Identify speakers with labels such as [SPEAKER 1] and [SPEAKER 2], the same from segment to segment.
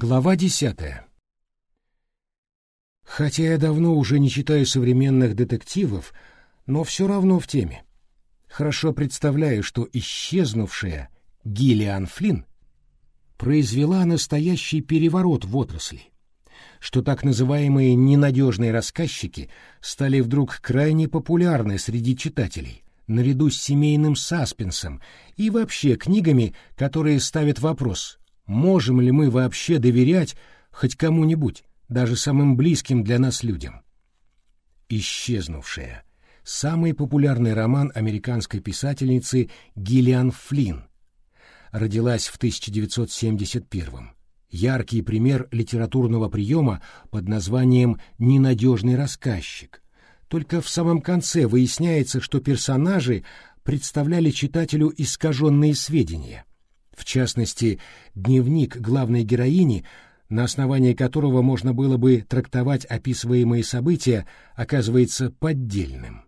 [SPEAKER 1] Глава десятая. Хотя я давно уже не читаю современных детективов, но все равно в теме. Хорошо представляю, что исчезнувшая Гиллиан Флинн произвела настоящий переворот в отрасли, что так называемые ненадежные рассказчики стали вдруг крайне популярны среди читателей, наряду с семейным саспенсом и вообще книгами, которые ставят вопрос, можем ли мы вообще доверять хоть кому-нибудь, даже самым близким для нас людям. «Исчезнувшая» — самый популярный роман американской писательницы Гиллиан Флинн. Родилась в 1971 Яркий пример литературного приема под названием «ненадежный рассказчик», только в самом конце выясняется, что персонажи представляли читателю искаженные сведения. В частности, дневник главной героини, на основании которого можно было бы трактовать описываемые события, оказывается поддельным.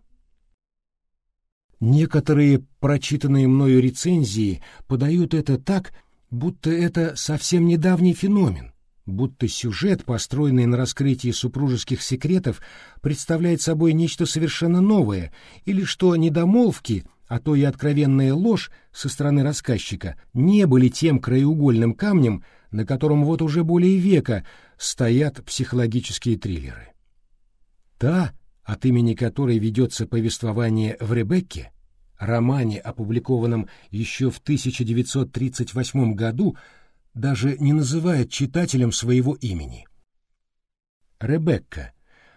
[SPEAKER 1] Некоторые прочитанные мною рецензии подают это так, будто это совсем недавний феномен, будто сюжет, построенный на раскрытии супружеских секретов, представляет собой нечто совершенно новое, или что недомолвки, а то и откровенная ложь со стороны рассказчика не были тем краеугольным камнем, на котором вот уже более века стоят психологические триллеры. Та, от имени которой ведется повествование в «Ребекке», романе, опубликованном еще в 1938 году, даже не называет читателем своего имени. Ребекка.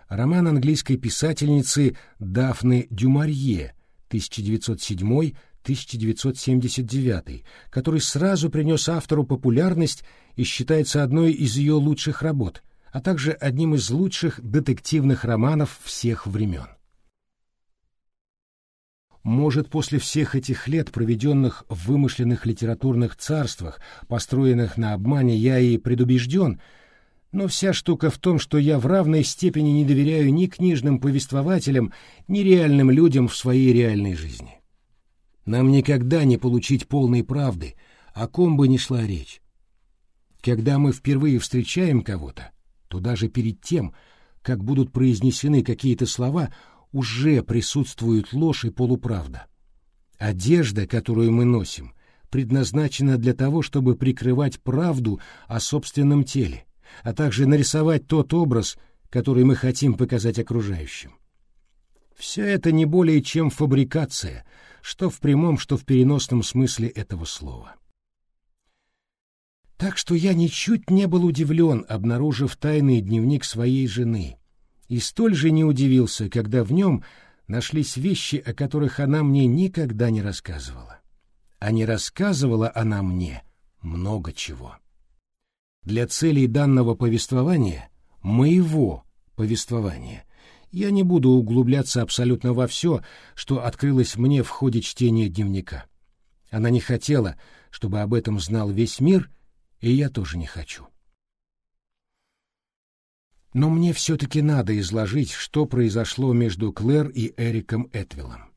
[SPEAKER 1] Роман английской писательницы Дафны Дюмарье 1907-1979, который сразу принес автору популярность и считается одной из ее лучших работ, а также одним из лучших детективных романов всех времен. Может, после всех этих лет, проведенных в вымышленных литературных царствах, построенных на обмане, я и предубежден, но вся штука в том, что я в равной степени не доверяю ни книжным повествователям, ни реальным людям в своей реальной жизни. Нам никогда не получить полной правды, о ком бы ни шла речь. Когда мы впервые встречаем кого-то, то даже перед тем, как будут произнесены какие-то слова, уже присутствует ложь и полуправда. Одежда, которую мы носим, предназначена для того, чтобы прикрывать правду о собственном теле, а также нарисовать тот образ, который мы хотим показать окружающим. Все это не более чем фабрикация, что в прямом, что в переносном смысле этого слова. Так что я ничуть не был удивлен, обнаружив тайный дневник своей жены — и столь же не удивился, когда в нем нашлись вещи, о которых она мне никогда не рассказывала. А не рассказывала она мне много чего. Для целей данного повествования, моего повествования, я не буду углубляться абсолютно во все, что открылось мне в ходе чтения дневника. Она не хотела, чтобы об этом знал весь мир, и я тоже не хочу. Но мне все-таки надо изложить, что произошло между Клэр и Эриком Этвиллом.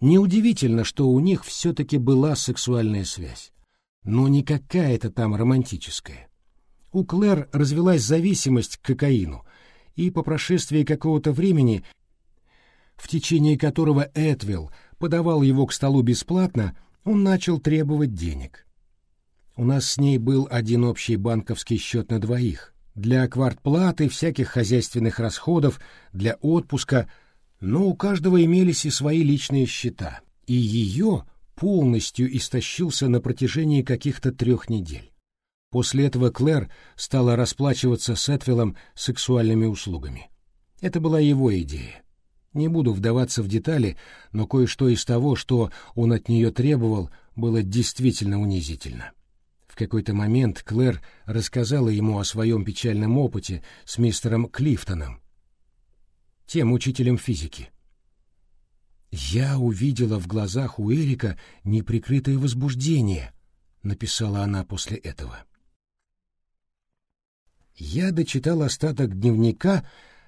[SPEAKER 1] Неудивительно, что у них все-таки была сексуальная связь, но не какая-то там романтическая. У Клэр развелась зависимость к кокаину, и по прошествии какого-то времени, в течение которого Этвилл подавал его к столу бесплатно, он начал требовать денег. У нас с ней был один общий банковский счет на двоих, для квартплаты, всяких хозяйственных расходов, для отпуска, но у каждого имелись и свои личные счета, и ее полностью истощился на протяжении каких-то трех недель. После этого Клэр стала расплачиваться с Этвиллом сексуальными услугами. Это была его идея. Не буду вдаваться в детали, но кое-что из того, что он от нее требовал, было действительно унизительно. В какой-то момент Клэр рассказала ему о своем печальном опыте с мистером Клифтоном, тем учителем физики. «Я увидела в глазах у Эрика неприкрытое возбуждение», — написала она после этого. Я дочитал остаток дневника,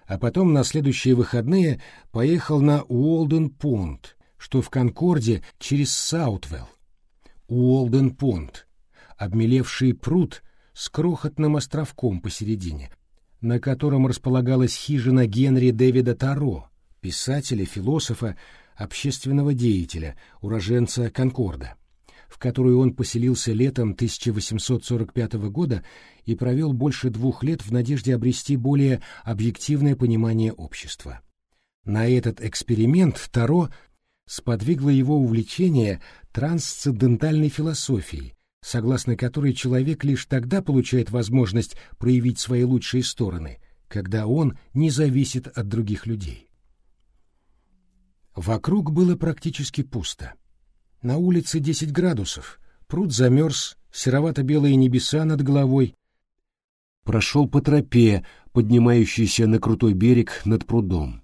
[SPEAKER 1] а потом на следующие выходные поехал на Уолден-Пункт, что в Конкорде через Саутвелл. Уолден-Пункт обмелевший пруд с крохотным островком посередине, на котором располагалась хижина Генри Дэвида Таро, писателя, философа, общественного деятеля, уроженца Конкорда, в которую он поселился летом 1845 года и провел больше двух лет в надежде обрести более объективное понимание общества. На этот эксперимент Таро сподвигло его увлечение трансцендентальной философией, согласно которой человек лишь тогда получает возможность проявить свои лучшие стороны, когда он не зависит от других людей. Вокруг было практически пусто. На улице 10 градусов, пруд замерз, серовато-белые небеса над головой. Прошел по тропе, поднимающейся на крутой берег над прудом.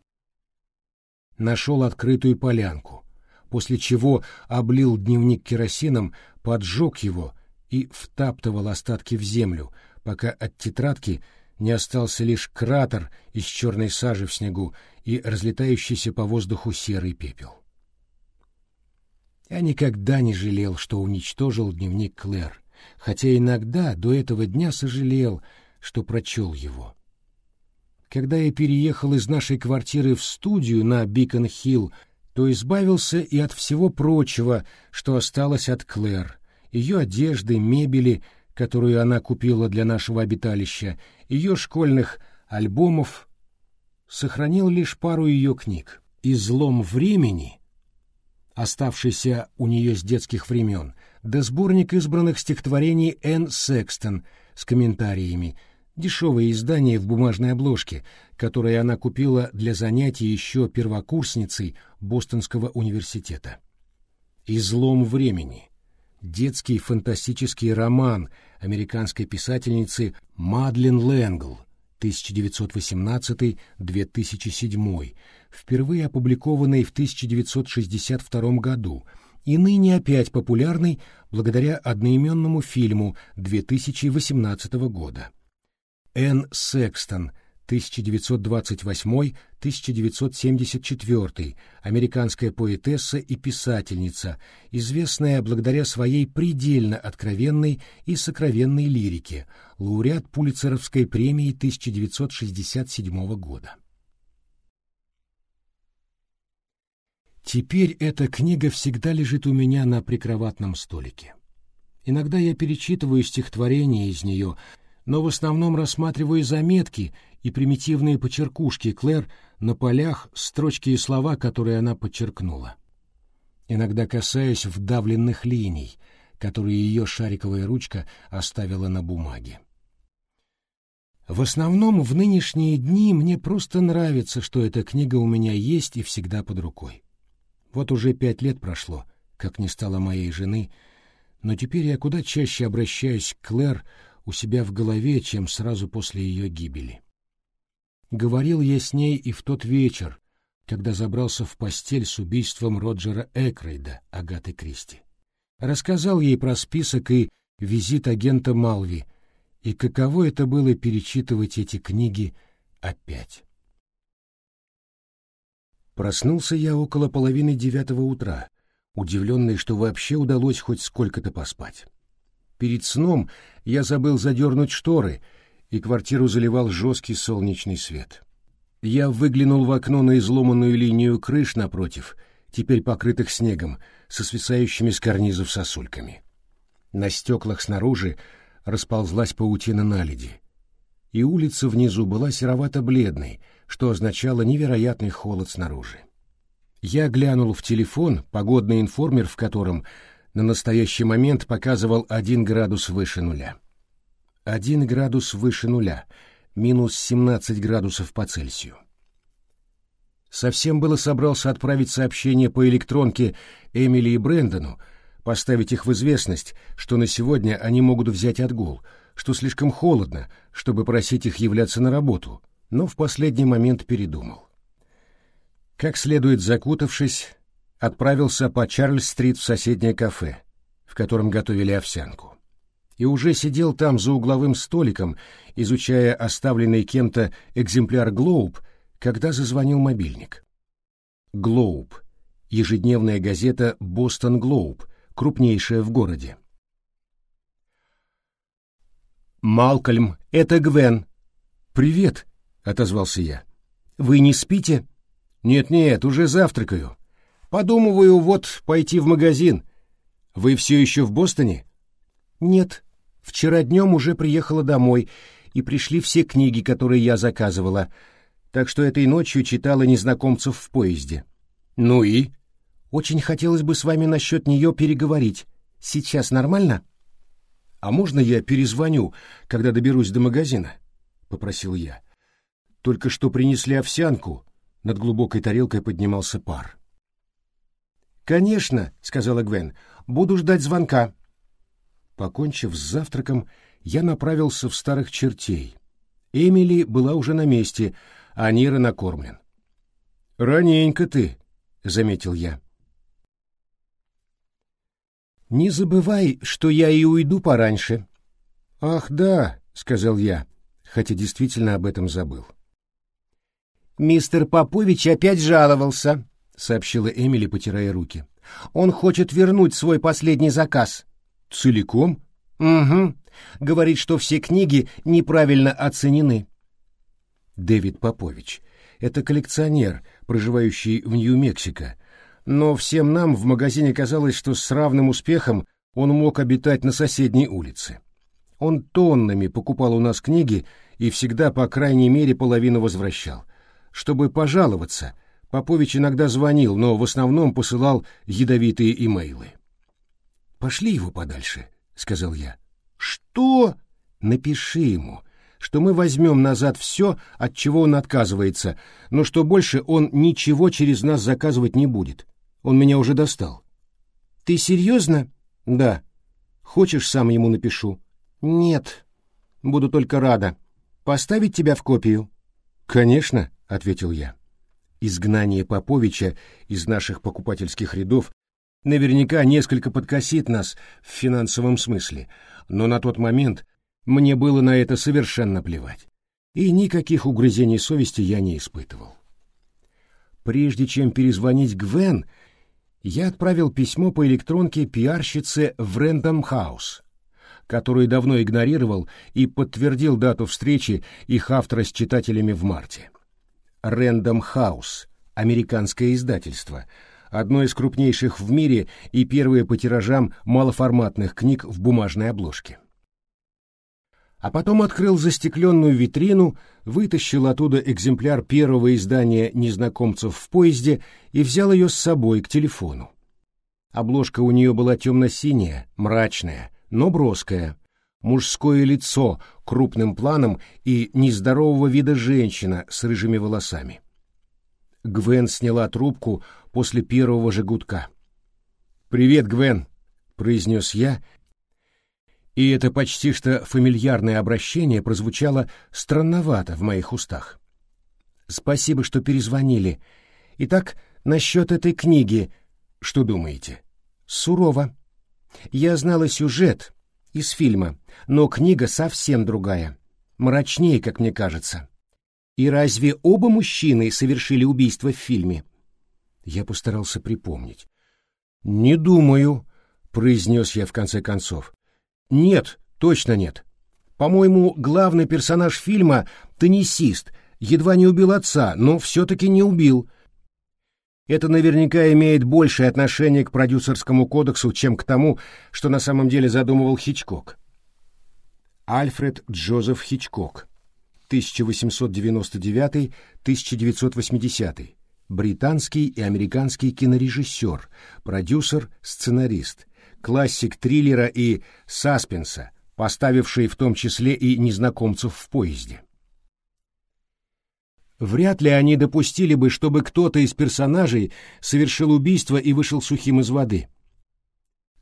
[SPEAKER 1] Нашел открытую полянку, после чего облил дневник керосином, поджег его и втаптывал остатки в землю, пока от тетрадки не остался лишь кратер из черной сажи в снегу и разлетающийся по воздуху серый пепел. Я никогда не жалел, что уничтожил дневник Клэр, хотя иногда до этого дня сожалел, что прочел его. Когда я переехал из нашей квартиры в студию на Бикон-Хилл, то избавился и от всего прочего, что осталось от Клэр, ее одежды, мебели, которую она купила для нашего обиталища, ее школьных альбомов, сохранил лишь пару ее книг. «Излом времени», оставшийся у нее с детских времен, да сборник избранных стихотворений Энн Секстон с комментариями, дешевое издание в бумажной обложке, которое она купила для занятий еще первокурсницей Бостонского университета. «Излом времени» — детский фантастический роман американской писательницы Мадлен Лэнгл — 1918-2007, впервые опубликованный в 1962 году и ныне опять популярный благодаря одноименному фильму 2018 года. Энн Секстон 1928-1974, американская поэтесса и писательница, известная благодаря своей предельно откровенной и сокровенной лирике, лауреат Пулитцеровской премии 1967 года. Теперь эта книга всегда лежит у меня на прикроватном столике. Иногда я перечитываю стихотворения из нее, но в основном рассматриваю заметки и примитивные почеркушки Клэр на полях, строчки и слова, которые она подчеркнула. Иногда касаясь вдавленных линий, которые ее шариковая ручка оставила на бумаге. В основном в нынешние дни мне просто нравится, что эта книга у меня есть и всегда под рукой. Вот уже пять лет прошло, как не стало моей жены, но теперь я куда чаще обращаюсь к Клэр у себя в голове, чем сразу после ее гибели. Говорил я с ней и в тот вечер, когда забрался в постель с убийством Роджера Экрейда, Агаты Кристи. Рассказал ей про список и визит агента Малви, и каково это было перечитывать эти книги опять. Проснулся я около половины девятого утра, удивленный, что вообще удалось хоть сколько-то поспать. Перед сном я забыл задернуть шторы — и квартиру заливал жесткий солнечный свет. Я выглянул в окно на изломанную линию крыш напротив, теперь покрытых снегом, со свисающими с карнизов сосульками. На стеклах снаружи расползлась паутина наледи, и улица внизу была серовато-бледной, что означало невероятный холод снаружи. Я глянул в телефон, погодный информер в котором на настоящий момент показывал один градус выше нуля. 1 градус выше нуля, минус 17 градусов по Цельсию. Совсем было собрался отправить сообщение по электронке Эмили и Брэндону, поставить их в известность, что на сегодня они могут взять отгул, что слишком холодно, чтобы просить их являться на работу, но в последний момент передумал. Как следует закутавшись, отправился по Чарльз-стрит в соседнее кафе, в котором готовили овсянку и уже сидел там за угловым столиком, изучая оставленный кем-то экземпляр «Глоуб», когда зазвонил мобильник. «Глоуб» — ежедневная газета «Бостон Глоуб», крупнейшая в городе. «Малкольм, это Гвен». «Привет», — отозвался я. «Вы не спите?» «Нет-нет, уже завтракаю. Подумываю вот пойти в магазин. Вы все еще в Бостоне?» «Нет. Вчера днем уже приехала домой, и пришли все книги, которые я заказывала, так что этой ночью читала незнакомцев в поезде». «Ну и?» «Очень хотелось бы с вами насчет нее переговорить. Сейчас нормально?» «А можно я перезвоню, когда доберусь до магазина?» — попросил я. «Только что принесли овсянку». Над глубокой тарелкой поднимался пар. «Конечно», — сказала Гвен, — «буду ждать звонка». Покончив с завтраком, я направился в старых чертей. Эмили была уже на месте, а Нира накормлен. «Раненько ты», — заметил я. «Не забывай, что я и уйду пораньше». «Ах, да», — сказал я, хотя действительно об этом забыл. «Мистер Попович опять жаловался», — сообщила Эмили, потирая руки. «Он хочет вернуть свой последний заказ». «Целиком?» «Угу. Говорит, что все книги неправильно оценены». Дэвид Попович. Это коллекционер, проживающий в Нью-Мексико, но всем нам в магазине казалось, что с равным успехом он мог обитать на соседней улице. Он тоннами покупал у нас книги и всегда, по крайней мере, половину возвращал. Чтобы пожаловаться, Попович иногда звонил, но в основном посылал ядовитые имейлы. «Пошли его подальше», — сказал я. «Что?» «Напиши ему, что мы возьмем назад все, от чего он отказывается, но что больше он ничего через нас заказывать не будет. Он меня уже достал. Ты серьезно? Да. Хочешь, сам ему напишу? Нет. Буду только рада. Поставить тебя в копию? Конечно, ответил я. Изгнание Поповича из наших покупательских рядов наверняка несколько подкосит нас в финансовом смысле, но на тот момент мне было на это совершенно плевать. И никаких угрызений совести я не испытывал. Прежде чем перезвонить Гвен, я отправил письмо по электронке пиарщице в Рэндом Хаус, которую давно игнорировал и подтвердил дату встречи их автора с читателями в марте. Рэндом Хаус, американское издательство, одно из крупнейших в мире и первое по тиражам малоформатных книг в бумажной обложке а потом открыл застекленную витрину, вытащил оттуда экземпляр первого издания «Незнакомцев в поезде» и взял ее с собой к телефону. Обложка у нее была темно-синяя, мрачная, но броская. Мужское лицо крупным планом и нездорового вида женщина с рыжими волосами. Гвен сняла трубку после первого же. «Привет, Гвен», — произнес я и это почти что фамильярное обращение прозвучало странновато в моих устах. «Спасибо, что перезвонили. Итак, насчет этой книги, что думаете?» «Сурово. Я знала сюжет из фильма, но книга совсем другая, мрачнее, как мне кажется. И разве оба мужчины совершили убийство в фильме?» Я постарался припомнить. «Не думаю», — произнес я в конце концов. Нет, точно нет. По-моему, главный персонаж фильма — теннисист, едва не убил отца, но все-таки не убил. Это наверняка имеет большее отношение к продюсерскому кодексу, чем к тому, что на самом деле задумывал Хичкок. Альфред Джозеф Хичкок, 1899-1980, британский и американский кинорежиссер, продюсер, сценарист, классик триллера и саспенса, поставивший в том числе и незнакомцев в поезде. Вряд ли они допустили бы, чтобы кто-то из персонажей совершил убийство и вышел сухим из воды.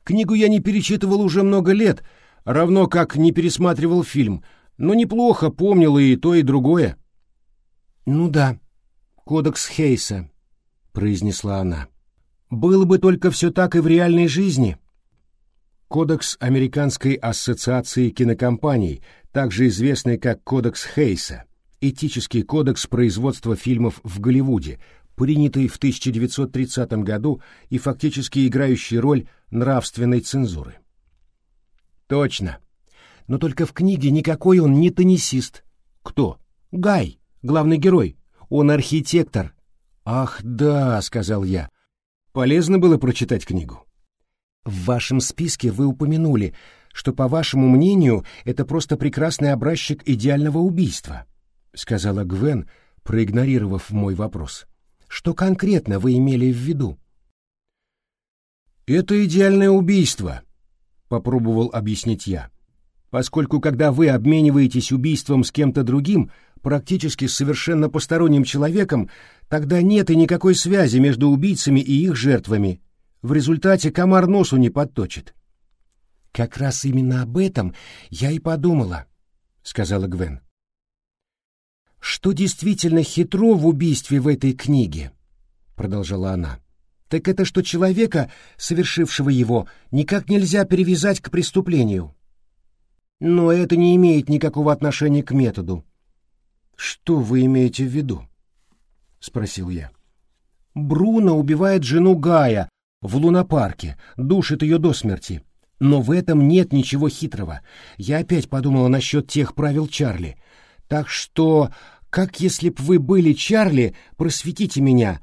[SPEAKER 1] Книгу я не перечитывал уже много лет, равно как не пересматривал фильм, но неплохо помнил и то, и другое. «Ну да, кодекс Хейса», — произнесла она. «Было бы только все так и в реальной жизни». Кодекс Американской ассоциации кинокомпаний, также известный как Кодекс Хейса, этический кодекс производства фильмов в Голливуде, принятый в 1930 году и фактически играющий роль нравственной цензуры. Точно. Но только в книге никакой он не теннисист.
[SPEAKER 2] Кто?
[SPEAKER 1] Гай, главный герой. Он архитектор.
[SPEAKER 2] Ах, да, сказал я. Полезно было прочитать книгу.
[SPEAKER 1] В вашем списке вы упомянули, что, по вашему мнению, это просто прекрасный образчик идеального убийства, сказала Гвен, проигнорировав мой вопрос. Что конкретно вы имели в виду?
[SPEAKER 2] Это идеальное убийство, попробовал объяснить я. Поскольку когда вы обмениваетесь убийством с кем-то другим, практически совершенно посторонним человеком, тогда нет и никакой связи между убийцами и их жертвами. В результате комар носу не подточит.
[SPEAKER 1] «Как раз именно об этом я и подумала», — сказала Гвен. «Что действительно хитро в убийстве в этой книге?» — продолжала она. «Так это что человека, совершившего его, никак нельзя перевязать к преступлению. Но это не имеет никакого отношения к методу.
[SPEAKER 2] «Что вы имеете в виду?» — спросил я.
[SPEAKER 1] «Бруно убивает жену Гая в лунопарке, душит ее до смерти. Но в этом нет ничего хитрого. Я опять подумала насчет тех правил Чарли. Так что, как если б вы были Чарли, просветите меня.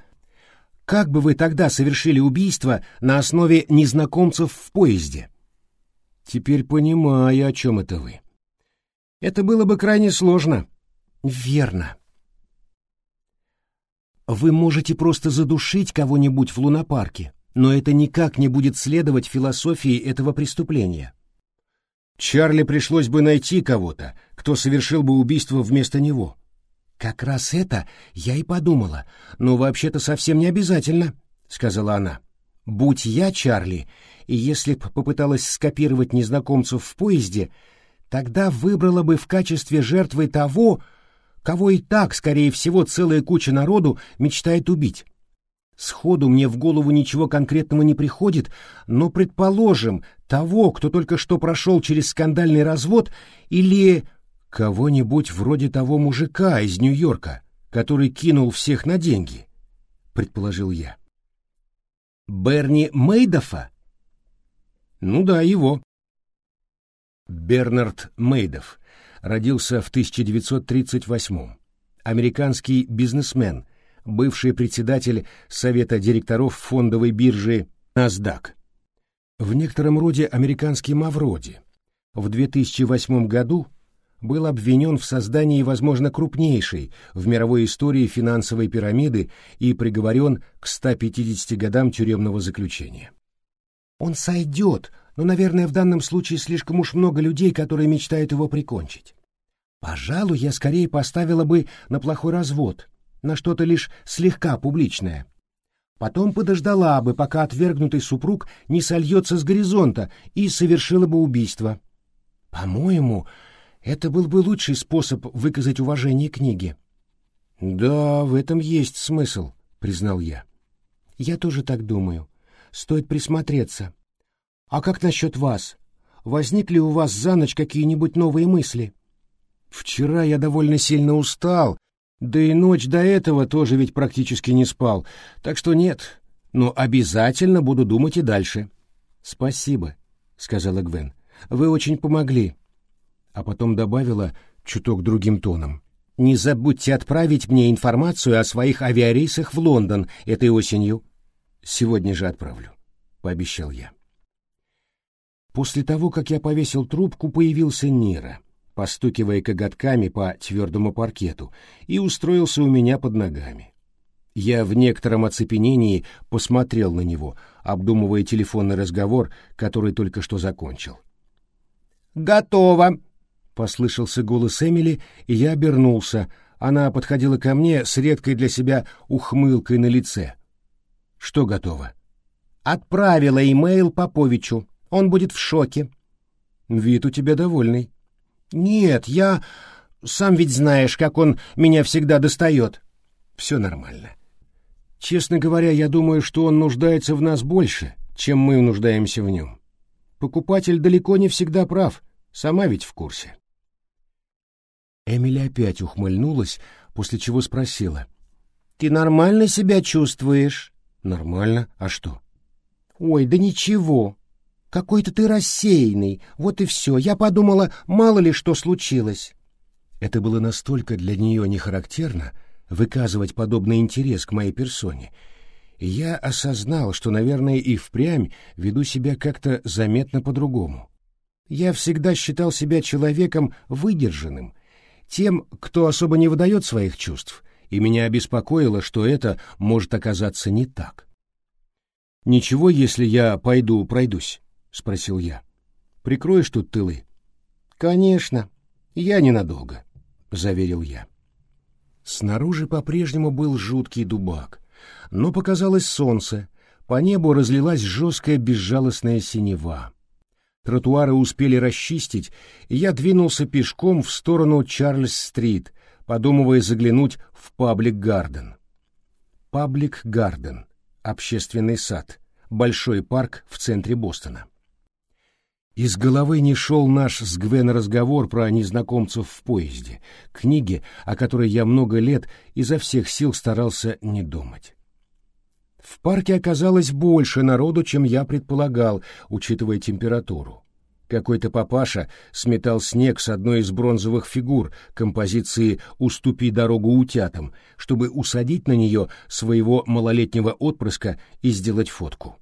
[SPEAKER 1] Как бы вы тогда совершили убийство на основе незнакомцев в поезде?»
[SPEAKER 2] «Теперь понимаю, о чем это вы».
[SPEAKER 1] «Это было бы крайне сложно», Верно. Вы можете просто задушить кого-нибудь в лунопарке, но это никак не будет следовать философии этого преступления.
[SPEAKER 2] Чарли пришлось бы найти кого-то, кто совершил бы убийство вместо него.
[SPEAKER 1] Как раз это я и подумала, но вообще-то совсем не обязательно, сказала она. Будь я Чарли, и если б попыталась скопировать незнакомцев в поезде, тогда выбрала бы в качестве жертвы того, кого и так, скорее всего, целая куча народу мечтает убить. Сходу мне в голову ничего конкретного не приходит, но, предположим, того, кто только что прошел через скандальный развод, или кого-нибудь вроде того мужика из Нью-Йорка, который кинул всех на деньги, — предположил я. Берни Мейдофа?
[SPEAKER 2] Ну да, его.
[SPEAKER 1] Бернард Мейдов — родился в 1938-м. Американский бизнесмен, бывший председатель Совета директоров фондовой биржи NASDAQ. В некотором роде американский Мавроди. В 2008 году был обвинен в создании, возможно, крупнейшей в мировой истории финансовой пирамиды и приговорен к 150 годам тюремного заключения. Он сойдет, но, наверное, в данном случае слишком уж много людей, которые мечтают его прикончить. Пожалуй, я скорее поставила бы на плохой развод, на что-то лишь слегка публичное. Потом подождала бы, пока отвергнутый супруг не сольется с горизонта и совершила бы убийство. По-моему, это был бы лучший способ выказать уважение книге.
[SPEAKER 2] «Да, в этом есть смысл», — признал я.
[SPEAKER 1] «Я тоже так думаю. Стоит присмотреться. А как насчет вас? Возникли у вас за ночь какие-нибудь новые мысли?
[SPEAKER 2] Вчера я довольно сильно устал, да и ночь до этого тоже ведь практически не спал, так что нет, но обязательно буду думать и дальше.
[SPEAKER 1] Спасибо, сказала Гвен. Вы очень помогли. А потом добавила чуток другим тоном. Не забудьте отправить мне информацию о своих авиарейсах в Лондон этой осенью.
[SPEAKER 2] Сегодня же отправлю, пообещал я.
[SPEAKER 1] После того, как я повесил трубку, появился Нира, постукивая коготками по твердому паркету, и устроился у меня под ногами. Я в некотором оцепенении посмотрел на него, обдумывая телефонный разговор, который только что закончил.
[SPEAKER 3] «Готово!»
[SPEAKER 1] — послышался голос Эмили, и я обернулся. Она подходила ко мне с редкой для себя ухмылкой на лице. «Что готово?»
[SPEAKER 3] «Отправила имейл Поповичу. Он будет в шоке.
[SPEAKER 1] Вид у тебя довольный.
[SPEAKER 3] Нет, я... Сам ведь знаешь, как он меня всегда достает.
[SPEAKER 1] Все нормально. Честно говоря, я думаю, что он нуждается в нас больше, чем мы нуждаемся в нем. Покупатель далеко не всегда прав, сама ведь в курсе. Эмили опять ухмыльнулась, после чего спросила.
[SPEAKER 3] «Ты нормально себя чувствуешь?»
[SPEAKER 1] «Нормально. А что?»
[SPEAKER 3] «Ой, да ничего. Какой-то ты рассеянный, вот и все. Я подумала, мало ли что случилось».
[SPEAKER 1] Это было настолько для нее нехарактерно выказывать подобный интерес к моей персоне, я осознал, что, наверное, и впрямь веду себя как-то заметно по-другому. Я всегда считал себя человеком выдержанным, тем, кто особо не выдает своих чувств, и меня обеспокоило, что это может оказаться не так. «Ничего, если я пойду пройдусь?» — спросил я. «Прикроешь тут тылы?» «Конечно. Я ненадолго», — заверил я. Снаружи по-прежнему был жуткий дубак, но показалось солнце, по небу разлилась жесткая безжалостная синева. Тротуары успели расчистить, и я двинулся пешком в сторону Чарльз-стрит, подумывая заглянуть в Паблик-гарден. Паблик-гарден — общественный сад, большой парк в центре Бостона. Из головы не шел наш с Гвен разговор про незнакомцев в поезде, книги, о которой я много лет изо всех сил старался не думать. В парке оказалось больше народу, чем я предполагал, учитывая температуру. Какой-то папаша сметал снег с одной из бронзовых фигур композиции «Уступи дорогу утятам», чтобы усадить на нее своего малолетнего отпрыска и сделать фотку.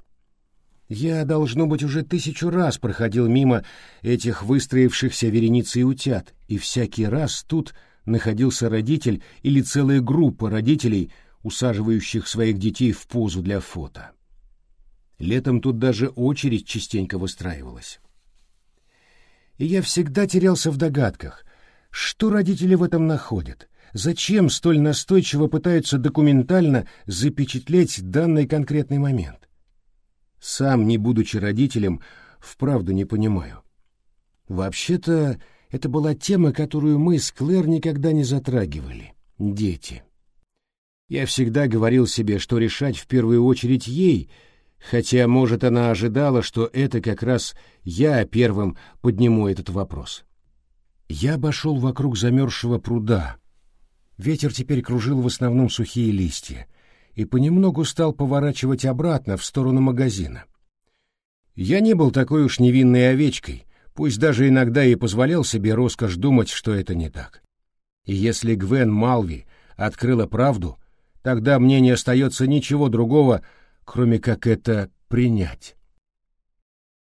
[SPEAKER 1] Я, должно быть, уже тысячу раз проходил мимо этих выстроившихся вереницей утят, и всякий раз тут находился родитель или целая группа родителей, усаживающих своих детей в позу для фото. Летом тут даже очередь частенько выстраивалась. И я всегда терялся в догадках, что родители в этом находят, зачем столь настойчиво пытаются документально запечатлеть данный конкретный момент. Сам, не будучи родителем, вправду не понимаю. Вообще-то, это была тема, которую мы с Клэр никогда не затрагивали — дети. Я всегда говорил себе, что решать в первую очередь ей, хотя, может, она ожидала, что это как раз я первым подниму этот вопрос. Я обошел вокруг замерзшего пруда. Ветер теперь кружил в основном сухие листья и понемногу стал поворачивать обратно в сторону магазина. Я не был такой уж невинной овечкой, пусть даже иногда и позволял себе роскошь думать, что это не так. И если Гвен Малви открыла правду — тогда мне не остается ничего другого, кроме как это принять.